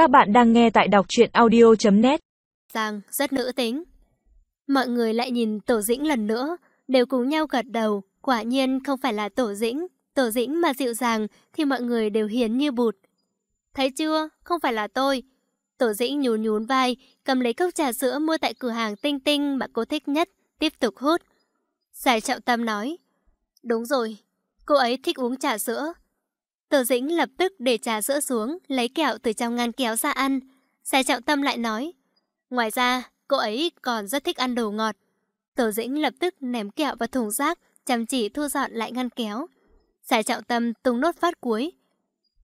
Các bạn đang nghe tại đọc truyện audio.net Giang rất nữ tính. Mọi người lại nhìn Tổ Dĩnh lần nữa, đều cùng nhau gật đầu. Quả nhiên không phải là Tổ Dĩnh. Tổ Dĩnh mà dịu dàng thì mọi người đều hiến như bụt. Thấy chưa? Không phải là tôi. Tổ Dĩnh nhún nhún vai, cầm lấy cốc trà sữa mua tại cửa hàng Tinh Tinh mà cô thích nhất, tiếp tục hút. Giải trọng tâm nói. Đúng rồi, cô ấy thích uống trà sữa. Tổ Dĩnh lập tức để trà sữa xuống, lấy kẹo từ trong ngăn kéo ra ăn. Xe trọng tâm lại nói. Ngoài ra, cô ấy còn rất thích ăn đồ ngọt. Tổ Dĩnh lập tức ném kẹo vào thùng rác, chăm chỉ thu dọn lại ngăn kéo. Xe trọng tâm tung nốt phát cuối.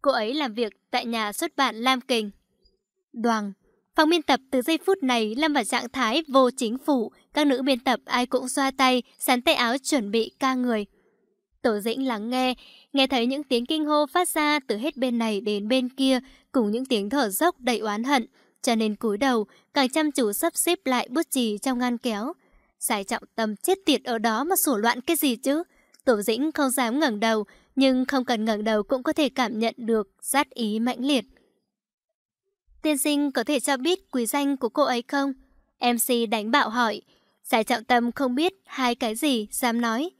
Cô ấy làm việc tại nhà xuất bản Lam Kình. Đoàn, phòng biên tập từ giây phút này lâm vào trạng thái vô chính phủ. Các nữ biên tập ai cũng xoa tay, sắn tay áo chuẩn bị ca người. Tổ dĩnh lắng nghe, nghe thấy những tiếng kinh hô phát ra từ hết bên này đến bên kia, cùng những tiếng thở dốc đầy oán hận, cho nên cúi đầu, càng chăm chú sắp xếp lại bút chì trong ngăn kéo. Giải trọng tâm chết tiệt ở đó mà sủa loạn cái gì chứ? Tổ dĩnh không dám ngẩng đầu, nhưng không cần ngẩng đầu cũng có thể cảm nhận được sát ý mãnh liệt. Tiên sinh có thể cho biết quý danh của cô ấy không? MC đánh bạo hỏi. Giải trọng tâm không biết hai cái gì dám nói.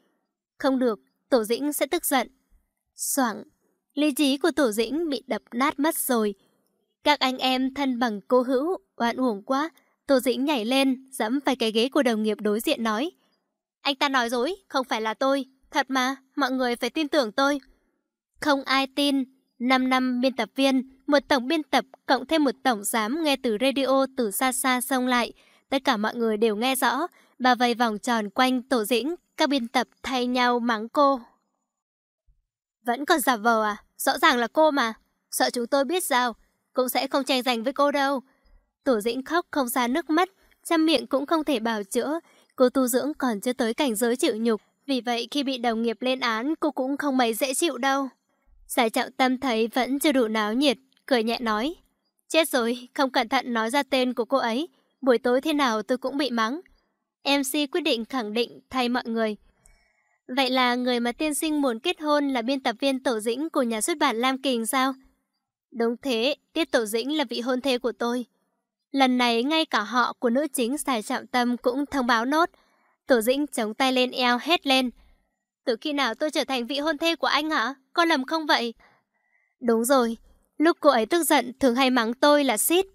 Không được, Tổ Dĩnh sẽ tức giận. Soảng, lý trí của Tổ Dĩnh bị đập nát mất rồi. Các anh em thân bằng cô hữu, oan uổng quá. Tổ Dĩnh nhảy lên, dẫm phải cái ghế của đồng nghiệp đối diện nói. Anh ta nói dối, không phải là tôi. Thật mà, mọi người phải tin tưởng tôi. Không ai tin. 5 năm biên tập viên, một tổng biên tập cộng thêm một tổng giám nghe từ radio từ xa xa xông lại. Tất cả mọi người đều nghe rõ. Bà vây vòng tròn quanh Tổ Dĩnh, các biên tập thay nhau mắng cô. Vẫn còn giả vờ à? Rõ ràng là cô mà. Sợ chúng tôi biết sao, cũng sẽ không tranh giành với cô đâu. Tổ dĩnh khóc không ra nước mắt, chăm miệng cũng không thể bảo chữa. Cô tu dưỡng còn chưa tới cảnh giới chịu nhục. Vì vậy khi bị đồng nghiệp lên án cô cũng không mấy dễ chịu đâu. Giải trọng tâm thấy vẫn chưa đủ náo nhiệt, cười nhẹ nói. Chết rồi, không cẩn thận nói ra tên của cô ấy. Buổi tối thế nào tôi cũng bị mắng. MC quyết định khẳng định thay mọi người. Vậy là người mà tiên sinh muốn kết hôn là biên tập viên Tổ Dĩnh của nhà xuất bản Lam Kình sao? Đúng thế, Tiết Tổ Dĩnh là vị hôn thê của tôi. Lần này ngay cả họ của nữ chính Sài Trọng Tâm cũng thông báo nốt. Tổ Dĩnh chống tay lên eo hét lên. Từ khi nào tôi trở thành vị hôn thê của anh hả? Có lầm không vậy? Đúng rồi, lúc cô ấy tức giận thường hay mắng tôi là xít.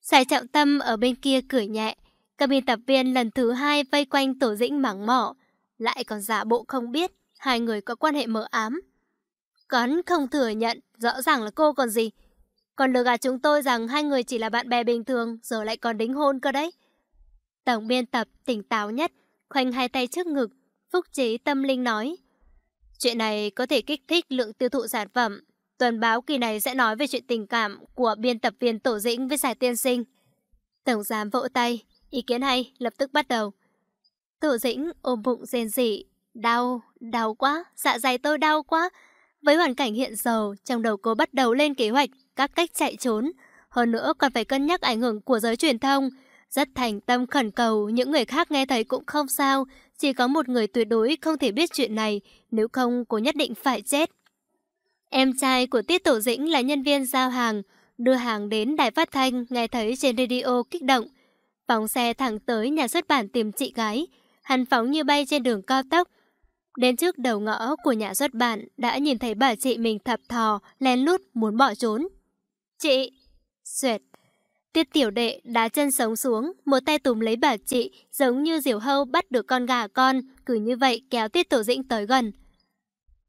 Sài Trọng Tâm ở bên kia cười nhẹ. Các biên tập viên lần thứ hai vây quanh Tổ Dĩnh mắng mỏ lại còn giả bộ không biết hai người có quan hệ mờ ám. Cấn không thừa nhận, rõ ràng là cô còn gì. Còn lừa gạt chúng tôi rằng hai người chỉ là bạn bè bình thường, giờ lại còn đính hôn cơ đấy. Tổng biên tập tỉnh táo nhất, khoanh hai tay trước ngực, phúc trí tâm linh nói. Chuyện này có thể kích thích lượng tiêu thụ sản phẩm. Tuần báo kỳ này sẽ nói về chuyện tình cảm của biên tập viên Tổ Dĩnh với giải tiên sinh. Tổng giám vỗ tay, ý kiến hay, lập tức bắt đầu. Tổ dĩnh ôm bụng rên rỉ. Đau, đau quá, dạ dày tôi đau quá. Với hoàn cảnh hiện giờ, trong đầu cô bắt đầu lên kế hoạch, các cách chạy trốn. Hơn nữa còn phải cân nhắc ảnh hưởng của giới truyền thông. Rất thành tâm khẩn cầu, những người khác nghe thấy cũng không sao. Chỉ có một người tuyệt đối không thể biết chuyện này, nếu không cô nhất định phải chết. Em trai của Tiết Tổ Dĩnh là nhân viên giao hàng, đưa hàng đến đài phát thanh, nghe thấy trên radio kích động. Phóng xe thẳng tới nhà xuất bản tìm chị gái, hắn phóng như bay trên đường cao tốc. Đến trước đầu ngõ của nhà xuất bản đã nhìn thấy bà chị mình thập thò, lén lút muốn bỏ trốn. Chị! Xuyệt! Tiết tiểu đệ đá chân sống xuống, một tay túm lấy bà chị, giống như diều hâu bắt được con gà con, cứ như vậy kéo Tiết Tổ Dĩnh tới gần.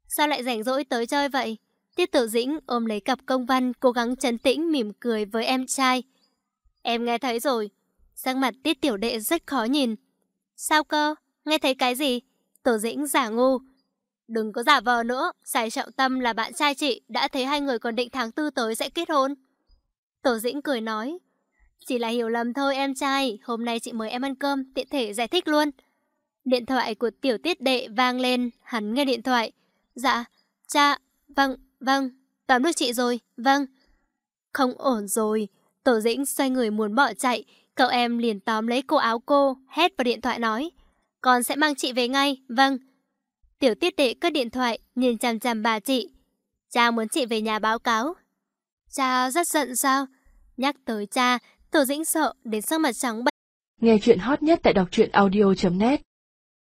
Sao lại rảnh rỗi tới chơi vậy? Tiết Tử Dĩnh ôm lấy cặp công văn, cố gắng trấn tĩnh mỉm cười với em trai. Em nghe thấy rồi sang mặt Tiết tiểu đệ rất khó nhìn, Sao cơ? Nghe thấy cái gì? Tổ dĩnh giả ngu. Đừng có giả vờ nữa, Sài Trọng Tâm là bạn trai chị, đã thấy hai người còn định tháng tư tới sẽ kết hôn. Tổ dĩnh cười nói. Chỉ là hiểu lầm thôi em trai, hôm nay chị mời em ăn cơm, tiện thể giải thích luôn. Điện thoại của tiểu tiết đệ vang lên, hắn nghe điện thoại. Dạ, cha, vâng, vâng, tóm được chị rồi, vâng. Không ổn rồi, tổ dĩnh xoay người muốn bỏ chạy, Cậu em liền tóm lấy cô áo cô, hét vào điện thoại nói. Con sẽ mang chị về ngay, vâng. Tiểu tiết đệ cất điện thoại, nhìn chằm chằm bà chị. Cha muốn chị về nhà báo cáo. Cha rất giận sao? Nhắc tới cha, Tổ Dĩnh sợ đến sắc mặt trắng bệch. Nghe chuyện hot nhất tại đọc truyện audio.net